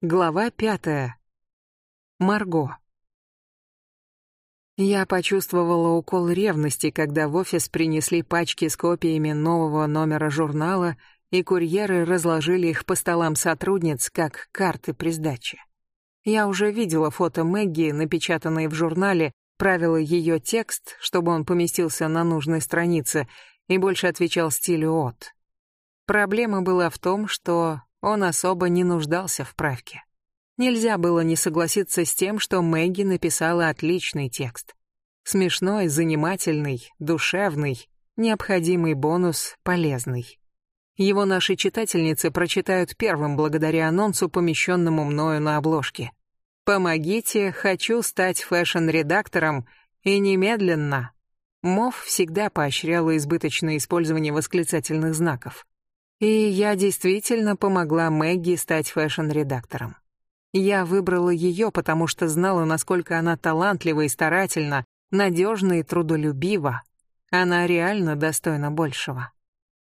Глава пятая. Марго. Я почувствовала укол ревности, когда в офис принесли пачки с копиями нового номера журнала, и курьеры разложили их по столам сотрудниц, как карты при сдаче. Я уже видела фото Мэгги, напечатанные в журнале, правила ее текст, чтобы он поместился на нужной странице и больше отвечал стилю от. Проблема была в том, что он особо не нуждался в правке. Нельзя было не согласиться с тем, что Мэгги написала отличный текст. Смешной, занимательный, душевный, необходимый бонус, полезный. Его наши читательницы прочитают первым благодаря анонсу, помещенному мною на обложке. «Помогите, хочу стать фэшн-редактором, и немедленно». Мов всегда поощряла избыточное использование восклицательных знаков. И я действительно помогла Мэгги стать фэшн-редактором. Я выбрала ее, потому что знала, насколько она талантлива и старательна, надежна и трудолюбива. Она реально достойна большего.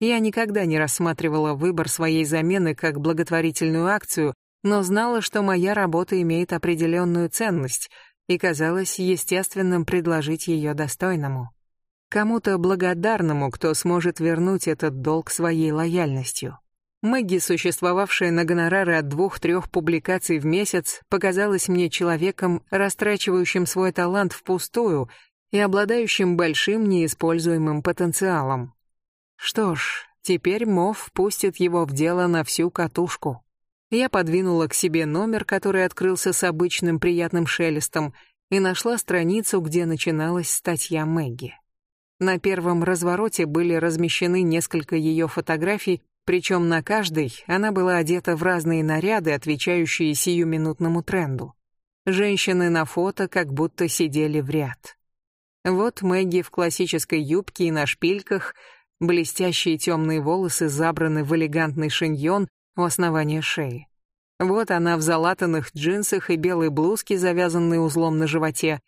Я никогда не рассматривала выбор своей замены как благотворительную акцию, но знала, что моя работа имеет определенную ценность, и казалось естественным предложить ее достойному. Кому-то благодарному, кто сможет вернуть этот долг своей лояльностью. Мэгги, существовавшая на гонорары от двух-трех публикаций в месяц, показалась мне человеком, растрачивающим свой талант впустую и обладающим большим неиспользуемым потенциалом. Что ж, теперь Мов пустит его в дело на всю катушку. Я подвинула к себе номер, который открылся с обычным приятным шелестом, и нашла страницу, где начиналась статья Мэгги. На первом развороте были размещены несколько ее фотографий, причем на каждой она была одета в разные наряды, отвечающие сиюминутному тренду. Женщины на фото как будто сидели в ряд. Вот Мэгги в классической юбке и на шпильках, блестящие темные волосы забраны в элегантный шиньон у основания шеи. Вот она в залатанных джинсах и белой блузке, завязанной узлом на животе,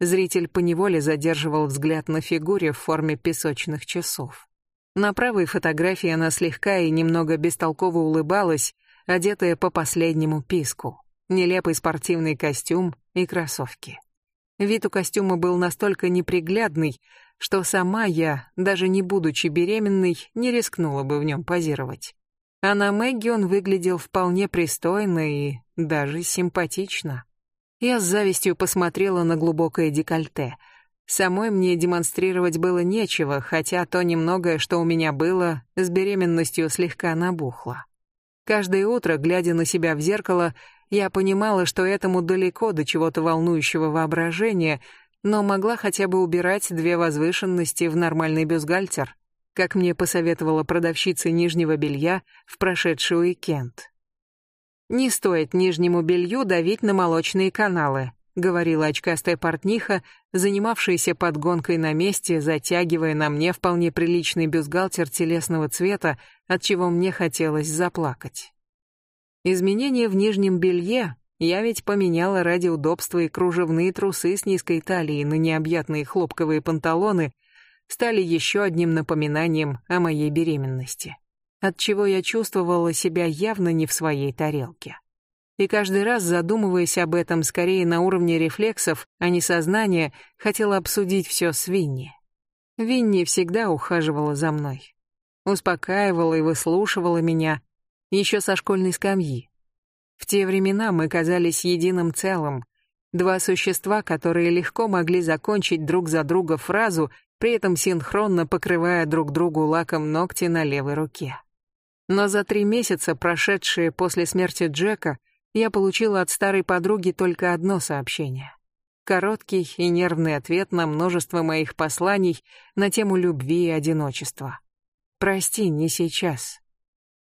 Зритель поневоле задерживал взгляд на фигуре в форме песочных часов. На правой фотографии она слегка и немного бестолково улыбалась, одетая по последнему писку. Нелепый спортивный костюм и кроссовки. Вид у костюма был настолько неприглядный, что сама я, даже не будучи беременной, не рискнула бы в нем позировать. А на Мэгги он выглядел вполне пристойно и даже симпатично. Я с завистью посмотрела на глубокое декольте. Самой мне демонстрировать было нечего, хотя то немногое, что у меня было, с беременностью слегка набухло. Каждое утро, глядя на себя в зеркало, я понимала, что этому далеко до чего-то волнующего воображения, но могла хотя бы убирать две возвышенности в нормальный бюстгальтер, как мне посоветовала продавщица нижнего белья в прошедший уикенд. Не стоит нижнему белью давить на молочные каналы, говорила очкастая портниха, занимавшаяся подгонкой на месте, затягивая на мне вполне приличный бюстгальтер телесного цвета, от чего мне хотелось заплакать. Изменения в нижнем белье я ведь поменяла ради удобства и кружевные трусы с низкой талией на необъятные хлопковые панталоны стали еще одним напоминанием о моей беременности отчего я чувствовала себя явно не в своей тарелке. И каждый раз, задумываясь об этом скорее на уровне рефлексов, а не сознания, хотела обсудить все с Винни. Винни всегда ухаживала за мной. Успокаивала и выслушивала меня, еще со школьной скамьи. В те времена мы казались единым целым, два существа, которые легко могли закончить друг за друга фразу, при этом синхронно покрывая друг другу лаком ногти на левой руке. Но за три месяца, прошедшие после смерти Джека, я получила от старой подруги только одно сообщение. Короткий и нервный ответ на множество моих посланий на тему любви и одиночества. «Прости, не сейчас».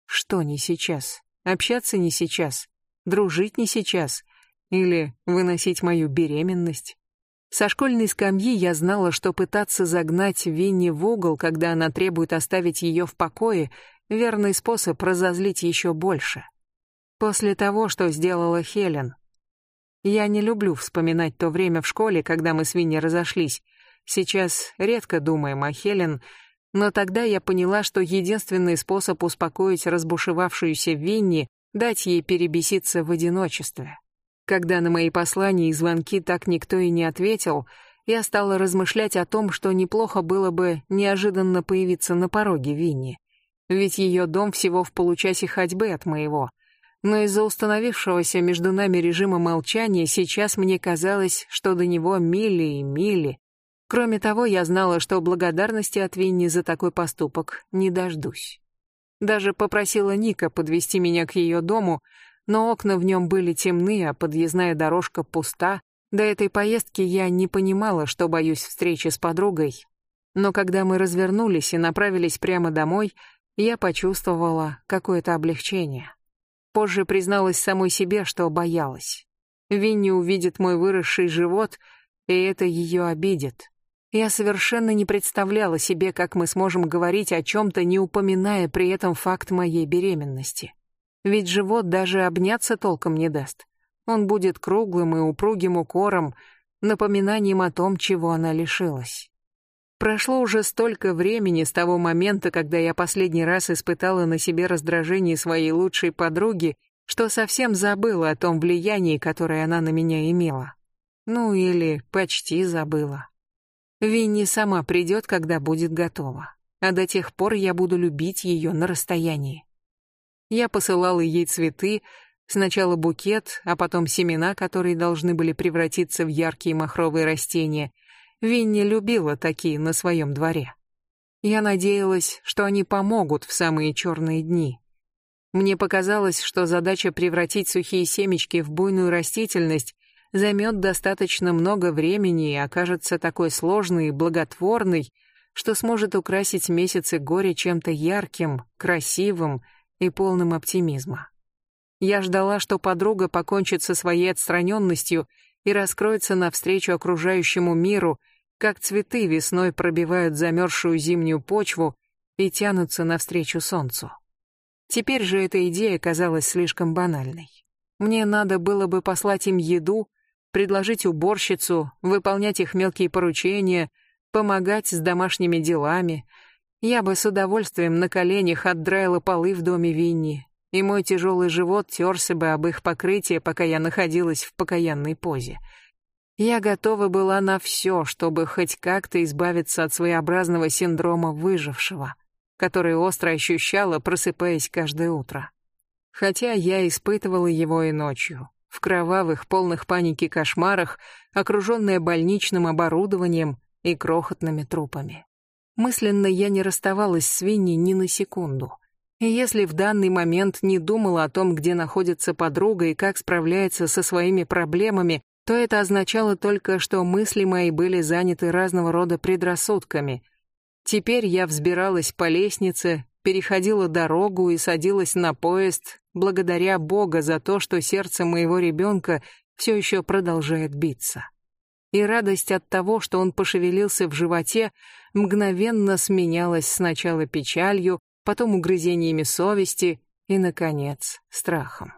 Что не сейчас? Общаться не сейчас? Дружить не сейчас? Или выносить мою беременность? Со школьной скамьи я знала, что пытаться загнать Винни в угол, когда она требует оставить ее в покое, верный способ разозлить еще больше. После того, что сделала Хелен. Я не люблю вспоминать то время в школе, когда мы с Винни разошлись. Сейчас редко думаем о Хелен, но тогда я поняла, что единственный способ успокоить разбушевавшуюся Винни дать ей перебеситься в одиночестве. Когда на мои послания и звонки так никто и не ответил, я стала размышлять о том, что неплохо было бы неожиданно появиться на пороге Винни. Ведь ее дом всего в получасе ходьбы от моего. Но из-за установившегося между нами режима молчания сейчас мне казалось, что до него мили и мили. Кроме того, я знала, что благодарности от Винни за такой поступок не дождусь. Даже попросила Ника подвести меня к ее дому, но окна в нем были темны, а подъездная дорожка пуста. До этой поездки я не понимала, что боюсь встречи с подругой. Но когда мы развернулись и направились прямо домой, я почувствовала какое-то облегчение. Позже призналась самой себе, что боялась. Винни увидит мой выросший живот, и это ее обидит. Я совершенно не представляла себе, как мы сможем говорить о чем-то, не упоминая при этом факт моей беременности. Ведь живот даже обняться толком не даст. Он будет круглым и упругим укором, напоминанием о том, чего она лишилась. Прошло уже столько времени с того момента, когда я последний раз испытала на себе раздражение своей лучшей подруги, что совсем забыла о том влиянии, которое она на меня имела. Ну или почти забыла. Винни сама придет, когда будет готова. А до тех пор я буду любить ее на расстоянии. Я посылала ей цветы, сначала букет, а потом семена, которые должны были превратиться в яркие махровые растения. Винни любила такие на своем дворе. Я надеялась, что они помогут в самые черные дни. Мне показалось, что задача превратить сухие семечки в буйную растительность займет достаточно много времени и окажется такой сложной и благотворной, что сможет украсить месяцы горя чем-то ярким, красивым и полным оптимизма. Я ждала, что подруга покончит со своей отстраненностью и раскроется навстречу окружающему миру, как цветы весной пробивают замерзшую зимнюю почву и тянутся навстречу солнцу. Теперь же эта идея казалась слишком банальной. Мне надо было бы послать им еду, предложить уборщицу, выполнять их мелкие поручения, помогать с домашними делами — я бы с удовольствием на коленях отдраила полы в доме Винни, и мой тяжелый живот терся бы об их покрытие, пока я находилась в покаянной позе. Я готова была на все, чтобы хоть как-то избавиться от своеобразного синдрома выжившего, который остро ощущала, просыпаясь каждое утро. Хотя я испытывала его и ночью, в кровавых, полных паники кошмарах, окруженная больничным оборудованием и крохотными трупами. Мысленно я не расставалась с Винни ни на секунду. И если в данный момент не думала о том, где находится подруга и как справляется со своими проблемами, то это означало только, что мысли мои были заняты разного рода предрассудками. Теперь я взбиралась по лестнице, переходила дорогу и садилась на поезд, благодаря Бога за то, что сердце моего ребенка все еще продолжает биться и радость от того, что он пошевелился в животе, мгновенно сменялась сначала печалью, потом угрызениями совести и, наконец, страхом.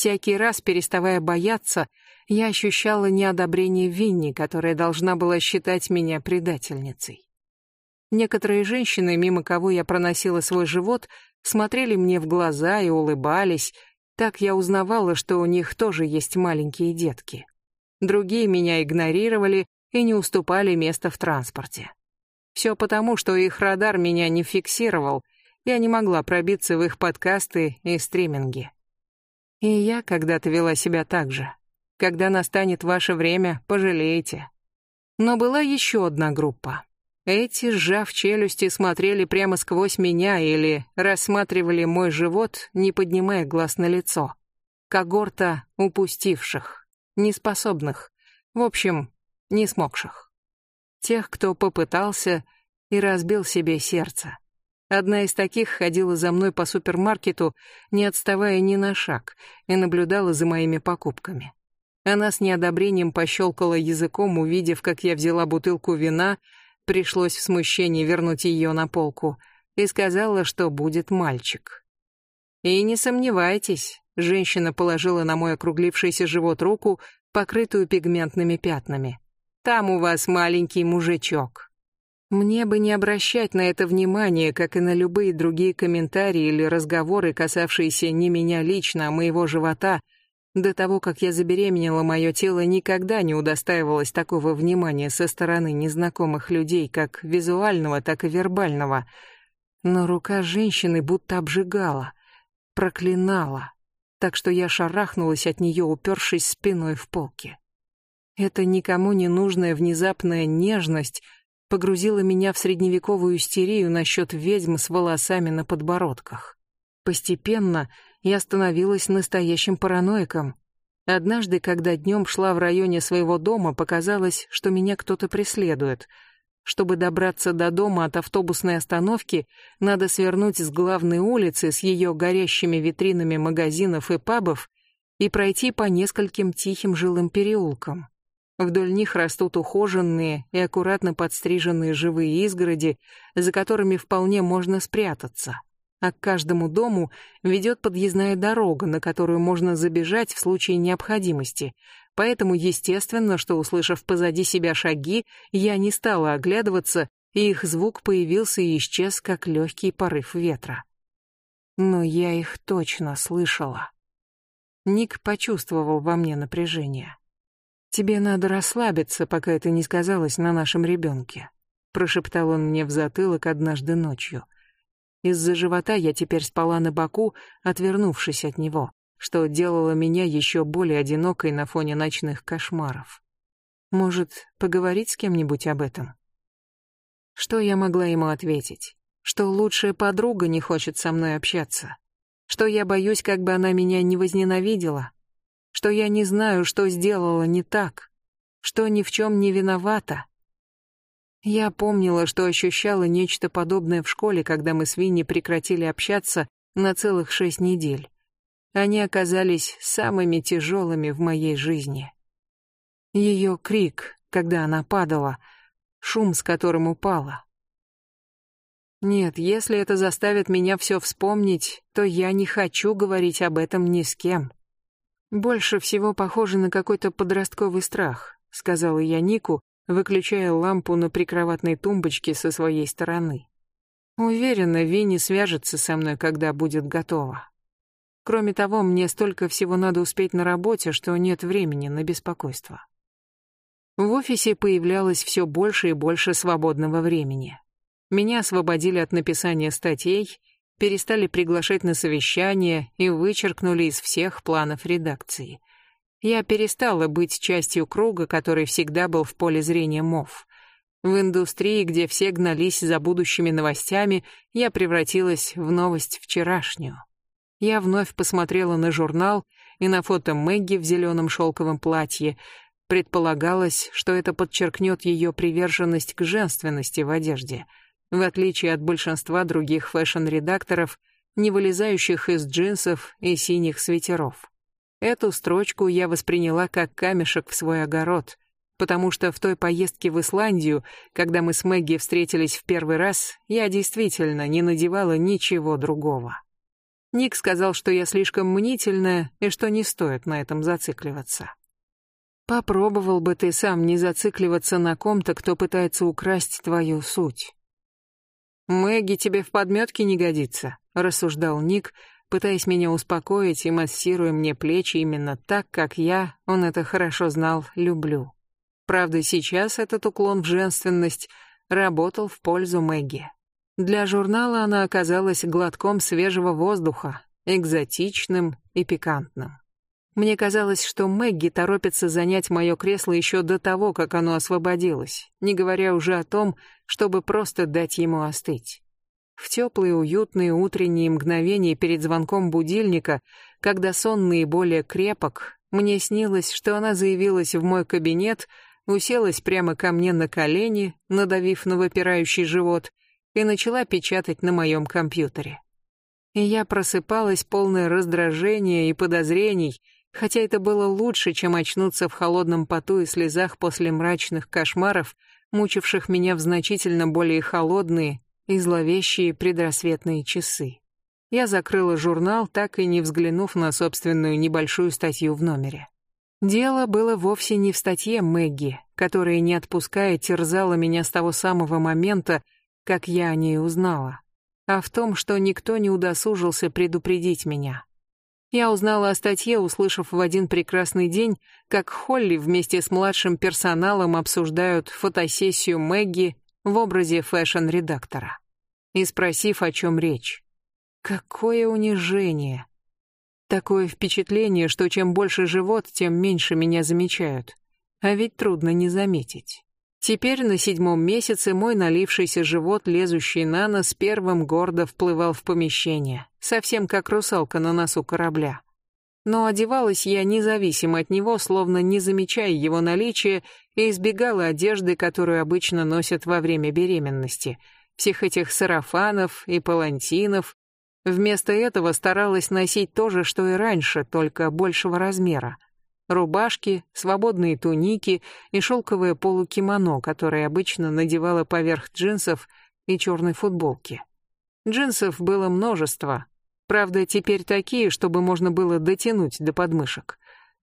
Всякий раз, переставая бояться, я ощущала неодобрение Винни, которая должна была считать меня предательницей. Некоторые женщины, мимо кого я проносила свой живот, смотрели мне в глаза и улыбались. Так я узнавала, что у них тоже есть маленькие детки другие меня игнорировали и не уступали место в транспорте. Все потому, что их радар меня не фиксировал, я не могла пробиться в их подкасты и стриминги. И я когда-то вела себя так же. Когда настанет ваше время, пожалеете. Но была еще одна группа. Эти, сжав челюсти, смотрели прямо сквозь меня или рассматривали мой живот, не поднимая глаз на лицо. Когорта упустивших неспособных, в общем, не смогших. Тех, кто попытался и разбил себе сердце. Одна из таких ходила за мной по супермаркету, не отставая ни на шаг, и наблюдала за моими покупками. Она с неодобрением пощелкала языком, увидев, как я взяла бутылку вина, пришлось в смущении вернуть ее на полку, и сказала, что будет мальчик. И не сомневайтесь, Женщина положила на мой округлившийся живот руку, покрытую пигментными пятнами. Там у вас маленький мужичок. Мне бы не обращать на это внимания, как и на любые другие комментарии или разговоры, касавшиеся не меня лично, а моего живота. До того, как я забеременела, мое тело никогда не удостаивалось такого внимания со стороны незнакомых людей, как визуального, так и вербального. Но рука женщины будто обжигала, проклинала, так что я шарахнулась от нее, упершись спиной в полки. Эта никому не нужная внезапная нежность — погрузила меня в средневековую истерию насчет ведьм с волосами на подбородках. Постепенно я становилась настоящим параноиком. Однажды, когда днем шла в районе своего дома, показалось, что меня кто-то преследует. Чтобы добраться до дома от автобусной остановки, надо свернуть с главной улицы с ее горящими витринами магазинов и пабов и пройти по нескольким тихим жилым переулкам. Вдоль них растут ухоженные и аккуратно подстриженные живые изгороди, за которыми вполне можно спрятаться. А к каждому дому ведет подъездная дорога, на которую можно забежать в случае необходимости. Поэтому естественно, что, услышав позади себя шаги, я не стала оглядываться, и их звук появился и исчез, как легкий порыв ветра. Но я их точно слышала. Ник почувствовал во мне напряжение. «Тебе надо расслабиться, пока это не сказалось на нашем ребенке», прошептал он мне в затылок однажды ночью. Из-за живота я теперь спала на боку, отвернувшись от него, что делало меня еще более одинокой на фоне ночных кошмаров. Может, поговорить с кем-нибудь об этом? Что я могла ему ответить? Что лучшая подруга не хочет со мной общаться? Что я боюсь, как бы она меня не возненавидела? Что я не знаю, что сделала не так, что ни в чем не виновата. Я помнила, что ощущала нечто подобное в школе, когда мы с Винни прекратили общаться на целых шесть недель. Они оказались самыми тяжелыми в моей жизни. Ее крик, когда она падала, шум, с которым упала. Нет, если это заставит меня все вспомнить, то я не хочу говорить об этом ни с кем. Больше всего похоже на какой-то подростковый страх, сказала я Нику, выключая лампу на прикроватной тумбочке со своей стороны. Уверена, Винни свяжется со мной, когда будет готова. Кроме того, мне столько всего надо успеть на работе, что нет времени на беспокойство. В офисе появлялось все больше и больше свободного времени. Меня освободили от написания статей, перестали приглашать на совещания и вычеркнули из всех планов редакции. Я перестала быть частью круга, который всегда был в поле зрения МОВ. В индустрии, где все гнались за будущими новостями, я превратилась в новость вчерашнюю. Я вновь посмотрела на журнал и на фото Мэгги в зеленом шелковом платье. Предполагалось, что это подчеркнет ее приверженность к женственности в одежде — в отличие от большинства других фэшн-редакторов, не вылезающих из джинсов и синих свитеров. Эту строчку я восприняла как камешек в свой огород, потому что в той поездке в Исландию, когда мы с Мэгги встретились в первый раз, я действительно не надевала ничего другого. Ник сказал, что я слишком мнительная и что не стоит на этом зацикливаться. Попробовал бы ты сам не зацикливаться на ком-то, кто пытается украсть твою суть. «Мэгги тебе в подметке не годится», — рассуждал Ник, пытаясь меня успокоить и массируя мне плечи именно так, как я, он это хорошо знал, люблю. Правда, сейчас этот уклон в женственность работал в пользу Мэгги. Для журнала она оказалась глотком свежего воздуха, экзотичным и пикантным. Мне казалось, что Мэгги торопится занять мое кресло еще до того, как оно освободилось, не говоря уже о том, чтобы просто дать ему остыть. В теплые, уютные утренние мгновения перед звонком будильника, когда сон наиболее крепок, мне снилось, что она заявилась в мой кабинет, уселась прямо ко мне на колени, надавив на выпирающий живот, и начала печатать на моем компьютере. И я просыпалась полная раздражения и подозрений, хотя это было лучше, чем очнуться в холодном поту и слезах после мрачных кошмаров, мучивших меня в значительно более холодные и зловещие предрассветные часы. Я закрыла журнал, так и не взглянув на собственную небольшую статью в номере. Дело было вовсе не в статье Мэгги, которая, не отпуская, терзала меня с того самого момента, как я о ней узнала, а в том, что никто не удосужился предупредить меня. Я узнала о статье, услышав в один прекрасный день, как Холли вместе с младшим персоналом обсуждают фотосессию Мэгги в образе фэшн-редактора. И спросив, о чем речь. Какое унижение! Такое впечатление, что чем больше живот, тем меньше меня замечают. А ведь трудно не заметить. Теперь на седьмом месяце мой налившийся живот, лезущий на нос, первым гордо вплывал в помещение, совсем как русалка на носу корабля. Но одевалась я независимо от него, словно не замечая его наличия, и избегала одежды, которую обычно носят во время беременности, всех этих сарафанов и палантинов, Вместо этого старалась носить то же, что и раньше, только большего размера. Рубашки, свободные туники и шелковое полукимоно, которое обычно надевала поверх джинсов и черной футболки. Джинсов было множество, правда, теперь такие, чтобы можно было дотянуть до подмышек.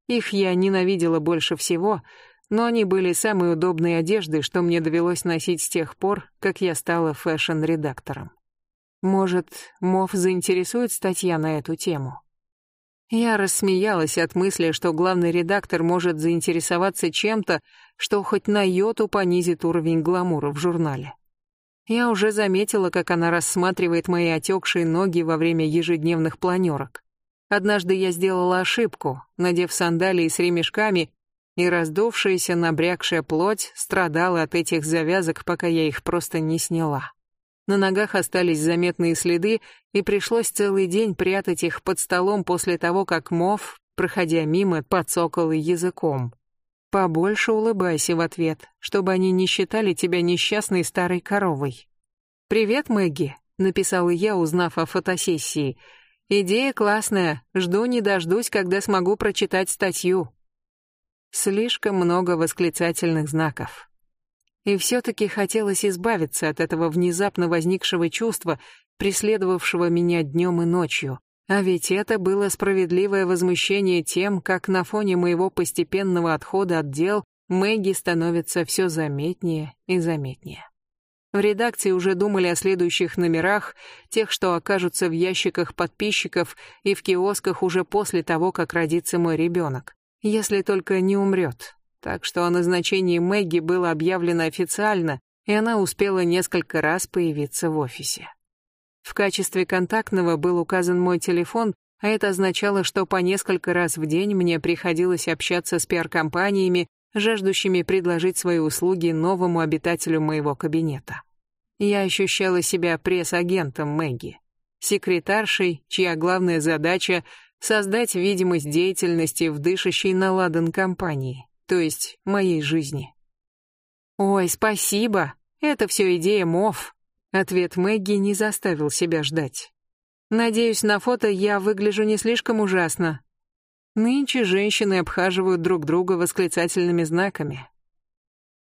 Их я ненавидела больше всего, но они были самой удобной одеждой, что мне довелось носить с тех пор, как я стала фэшн-редактором. Может, Мов заинтересует статья на эту тему? Я рассмеялась от мысли, что главный редактор может заинтересоваться чем-то, что хоть на йоту понизит уровень гламура в журнале. Я уже заметила, как она рассматривает мои отекшие ноги во время ежедневных планерок. Однажды я сделала ошибку, надев сандалии с ремешками, и раздувшаяся, набрякшая плоть страдала от этих завязок, пока я их просто не сняла. На ногах остались заметные следы, и пришлось целый день прятать их под столом после того, как Мов, проходя мимо, подсокал языком. Побольше улыбайся в ответ, чтобы они не считали тебя несчастной старой коровой. «Привет, Мэгги», — написала я, узнав о фотосессии. «Идея классная, жду не дождусь, когда смогу прочитать статью». Слишком много восклицательных знаков. И все-таки хотелось избавиться от этого внезапно возникшего чувства, преследовавшего меня днем и ночью. А ведь это было справедливое возмущение тем, как на фоне моего постепенного отхода от дел Мэгги становится все заметнее и заметнее. В редакции уже думали о следующих номерах, тех, что окажутся в ящиках подписчиков и в киосках уже после того, как родится мой ребенок. Если только не умрет так что о назначении Мэгги было объявлено официально, и она успела несколько раз появиться в офисе. В качестве контактного был указан мой телефон, а это означало, что по несколько раз в день мне приходилось общаться с пиар-компаниями, жаждущими предложить свои услуги новому обитателю моего кабинета. Я ощущала себя пресс-агентом Мэгги, секретаршей, чья главная задача — создать видимость деятельности в дышащей на ладан компании то есть моей жизни. «Ой, спасибо, это все идея Мов», — ответ Мэгги не заставил себя ждать. «Надеюсь, на фото я выгляжу не слишком ужасно. Нынче женщины обхаживают друг друга восклицательными знаками».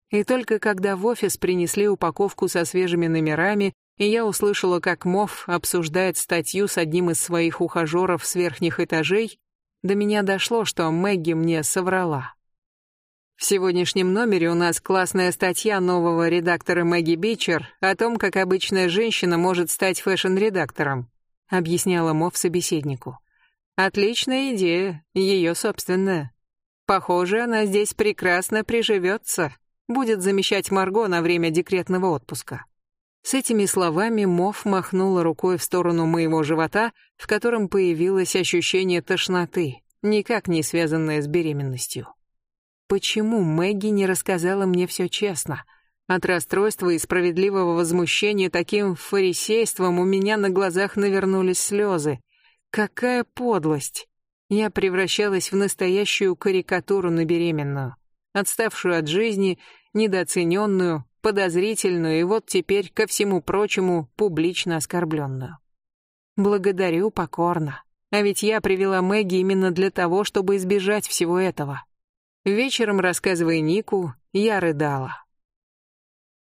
И только когда в офис принесли упаковку со свежими номерами, и я услышала, как Мов обсуждает статью с одним из своих ухажеров с верхних этажей, до меня дошло, что Мэгги мне соврала. В сегодняшнем номере у нас классная статья нового редактора Мэгги Бичер о том, как обычная женщина может стать фэшн-редактором, объясняла Мов собеседнику. Отличная идея, ее собственная. Похоже, она здесь прекрасно приживется, будет замещать Марго на время декретного отпуска. С этими словами Мов махнула рукой в сторону моего живота, в котором появилось ощущение тошноты, никак не связанное с беременностью. Почему Мэгги не рассказала мне все честно? От расстройства и справедливого возмущения таким фарисейством у меня на глазах навернулись слезы. Какая подлость! Я превращалась в настоящую карикатуру на беременную, отставшую от жизни, недооцененную, подозрительную и вот теперь, ко всему прочему, публично оскорбленную. Благодарю покорно. А ведь я привела Мэгги именно для того, чтобы избежать всего этого. Вечером, рассказывая Нику, я рыдала.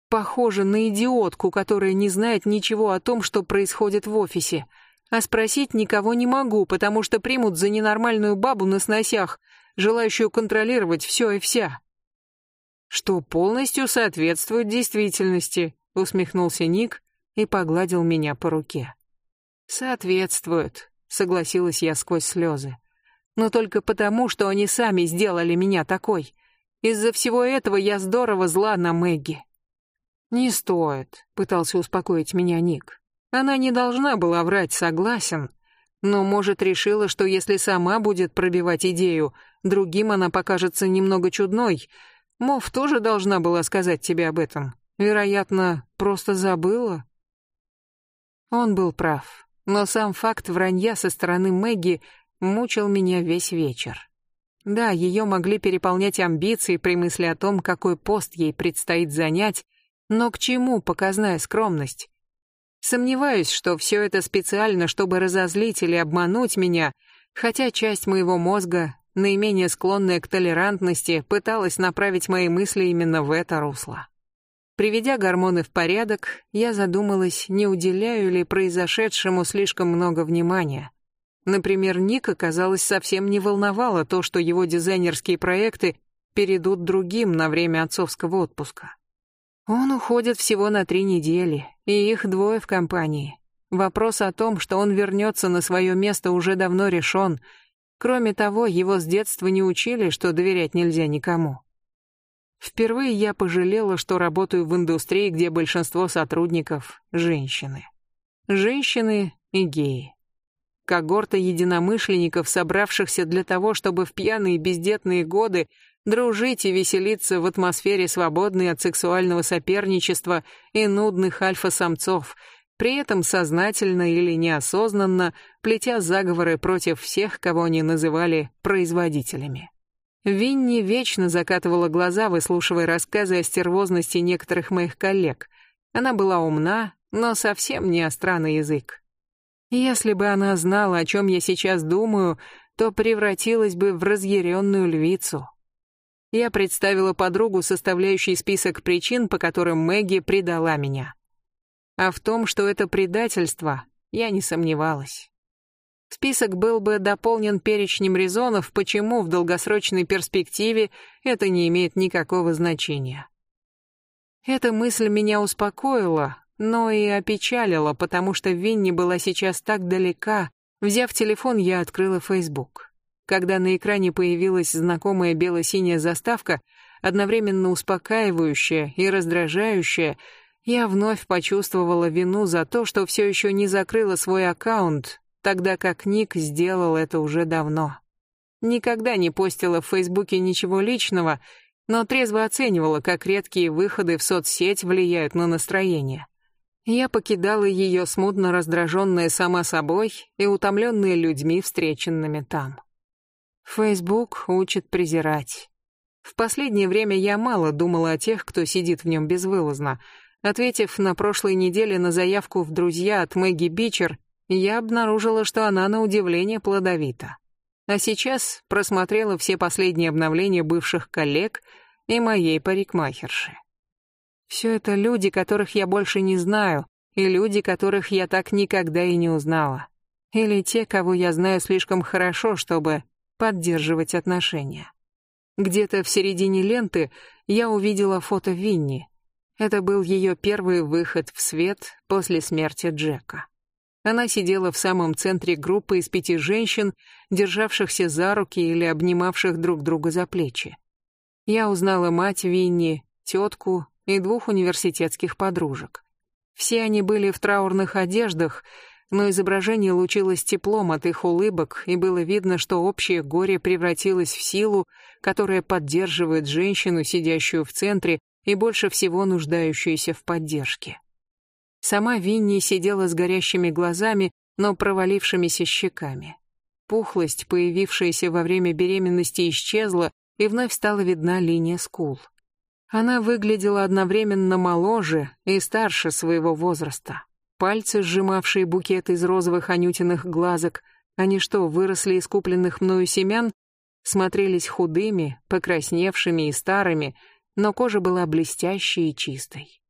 Похоже на идиотку, которая не знает ничего о том, что происходит в офисе. А спросить никого не могу, потому что примут за ненормальную бабу на сносях. желающую контролировать все и вся. Что полностью соответствует действительности, усмехнулся Ник и погладил меня по руке. Соответствует, согласилась я сквозь слезы. Но только потому, что они сами сделали меня такой. Из-за всего этого я здорово зла на Мэгги. Не стоит, пытался успокоить меня Ник. Она не должна была врать, согласен. Но, может, решила, что если сама будет пробивать идею, другим она покажется немного чудной. Мов тоже должна была сказать тебе об этом. Вероятно, просто забыла. Он был прав. Но сам факт вранья со стороны Мэгги мучил меня весь вечер. Да, ее могли переполнять амбиции при мысли о том, какой пост ей предстоит занять, но к чему показная скромность? Сомневаюсь, что все это специально, чтобы разозлить или обмануть меня, хотя часть моего мозга, наименее склонная к толерантности, пыталась направить мои мысли именно в это русло. Приведя гормоны в порядок, я задумалась, не уделяю ли произошедшему слишком много внимания. Например, Ника, казалось, совсем не волновало то, что его дизайнерские проекты перейдут другим на время отцовского отпуска. Он уходит всего на три недели, и их двое в компании. Вопрос о том, что он вернется на свое место, уже давно решен. Кроме того, его с детства не учили, что доверять нельзя никому. Впервые я пожалела, что работаю в индустрии, где большинство сотрудников – женщины. Женщины и геи. Когорта единомышленников, собравшихся для того, чтобы в пьяные бездетные годы дружить и веселиться в атмосфере свободной от сексуального соперничества и нудных альфа-самцов, при этом сознательно или неосознанно плетя заговоры против всех, кого они называли производителями. Винни вечно закатывала глаза, выслушивая рассказы о стервозности некоторых моих коллег. Она была умна, но совсем не остра на язык. Если бы она знала, о чем я сейчас думаю, то превратилась бы в разъяренную львицу. Я представила подругу, составляющей список причин, по которым Мэгги предала меня. А в том, что это предательство, я не сомневалась. Список был бы дополнен перечнем резонов, почему в долгосрочной перспективе это не имеет никакого значения. Эта мысль меня успокоила, но и опечалила, потому что Винни была сейчас так далека. Взяв телефон, я открыла Facebook. Когда на экране появилась знакомая бело-синяя заставка, одновременно успокаивающая и раздражающая, я вновь почувствовала вину за то, что все еще не закрыла свой аккаунт, тогда как Ник сделал это уже давно. Никогда не постила в Фейсбуке ничего личного, но трезво оценивала, как редкие выходы в соцсеть влияют на настроение. Я покидала ее смутно раздраженная сама собой и утомленная людьми, встреченными там. Фейсбук учит презирать. В последнее время я мало думала о тех, кто сидит в нем безвылазно. Ответив на прошлой неделе на заявку в друзья от Мэгги Бичер, я обнаружила, что она на удивление плодовита. А сейчас просмотрела все последние обновления бывших коллег и моей парикмахерши. Все это люди, которых я больше не знаю, и люди, которых я так никогда и не узнала. Или те, кого я знаю слишком хорошо, чтобы поддерживать отношения. Где-то в середине ленты я увидела фото Винни. Это был ее первый выход в свет после смерти Джека. Она сидела в самом центре группы из пяти женщин, державшихся за руки или обнимавших друг друга за плечи. Я узнала мать Винни, тетку и двух университетских подружек. Все они были в траурных одеждах, но изображение лучилось теплом от их улыбок, и было видно, что общее горе превратилось в силу, которая поддерживает женщину, сидящую в центре и больше всего нуждающуюся в поддержке. Сама Винни сидела с горящими глазами, но провалившимися щеками. Пухлость, появившаяся во время беременности, исчезла, и вновь стала видна линия скул. Она выглядела одновременно моложе и старше своего возраста. Пальцы, сжимавшие букет из розовых анютиных глазок, они что, выросли из купленных мною семян? Смотрелись худыми, покрасневшими и старыми, но кожа была блестящей и чистой.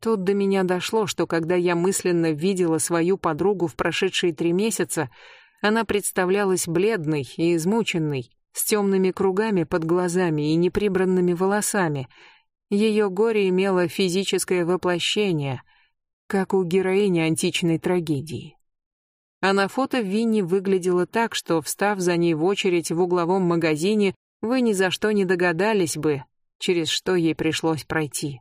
Тут до меня дошло, что когда я мысленно видела свою подругу в прошедшие три месяца, она представлялась бледной и измученной, с темными кругами под глазами и неприбранными волосами. Ее горе имело физическое воплощение, как у героини античной трагедии. А на фото Винни выглядела так, что, встав за ней в очередь в угловом магазине, вы ни за что не догадались бы, через что ей пришлось пройти.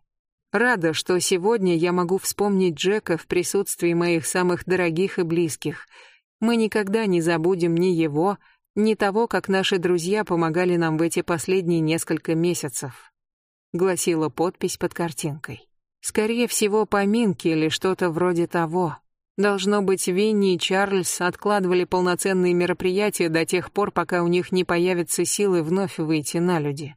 Рада, что сегодня я могу вспомнить Джека в присутствии моих самых дорогих и близких. Мы никогда не забудем ни его, ни того, как наши друзья помогали нам в эти последние несколько месяцев. Гласила подпись под картинкой. Скорее всего, поминки или что-то вроде того. Должно быть, Винни и Чарльз откладывали полноценные мероприятия до тех пор, пока у них не появятся силы вновь выйти на люди.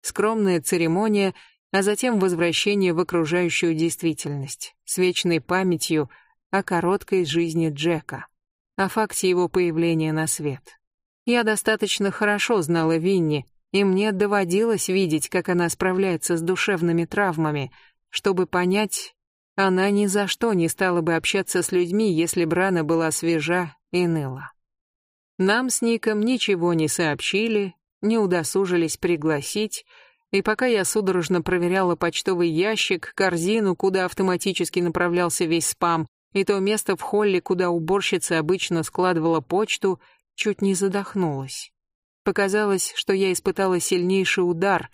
Скромная церемония а затем возвращение в окружающую действительность с вечной памятью о короткой жизни Джека, о факте его появления на свет. Я достаточно хорошо знала Винни, и мне доводилось видеть, как она справляется с душевными травмами, чтобы понять, она ни за что не стала бы общаться с людьми, если бы рана была свежа и ныла. Нам с Ником ничего не сообщили, не удосужились пригласить, и пока я судорожно проверяла почтовый ящик, корзину, куда автоматически направлялся весь спам, и то место в холле, куда уборщица обычно складывала почту, чуть не задохнулась. Показалось, что я испытала сильнейший удар,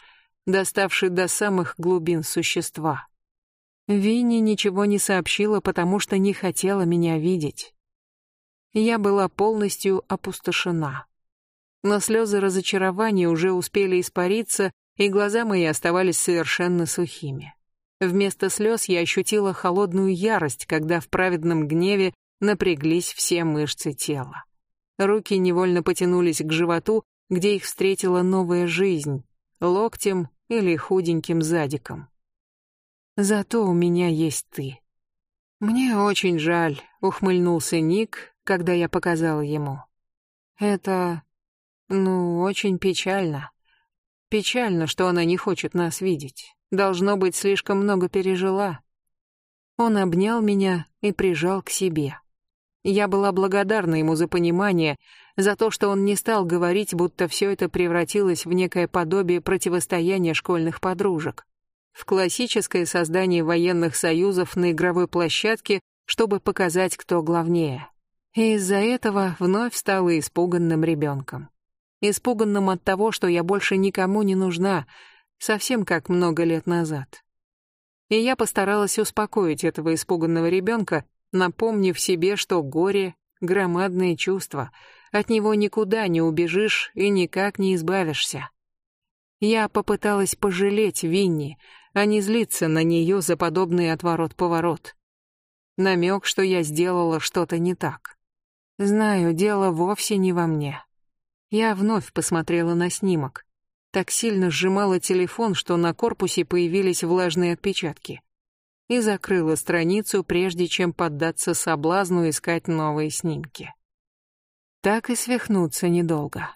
доставший до самых глубин существа. Винни ничего не сообщила, потому что не хотела меня видеть. Я была полностью опустошена. Но слезы разочарования уже успели испариться, и глаза мои оставались совершенно сухими. Вместо слез я ощутила холодную ярость, когда в праведном гневе напряглись все мышцы тела. Руки невольно потянулись к животу, где их встретила новая жизнь, локтем или худеньким задиком. Зато у меня есть ты. Мне очень жаль, ухмыльнулся Ник, когда я показала ему. Это, ну, очень печально. Печально, что она не хочет нас видеть. Должно быть, слишком много пережила. Он обнял меня и прижал к себе. Я была благодарна ему за понимание, за то, что он не стал говорить, будто все это превратилось в некое подобие противостояния школьных подружек. В классическое создание военных союзов на игровой площадке, чтобы показать, кто главнее. И из-за этого вновь стала испуганным ребенком испуганным от того, что я больше никому не нужна, совсем как много лет назад. И я постаралась успокоить этого испуганного ребенка, напомнив себе, что горе — громадное чувство, от него никуда не убежишь и никак не избавишься. Я попыталась пожалеть Винни, а не злиться на нее за подобный отворот-поворот. Намек, что я сделала что-то не так. Знаю, дело вовсе не во мне. Я вновь посмотрела на снимок. Так сильно сжимала телефон, что на корпусе появились влажные отпечатки. И закрыла страницу, прежде чем поддаться соблазну искать новые снимки. Так и свихнуться недолго.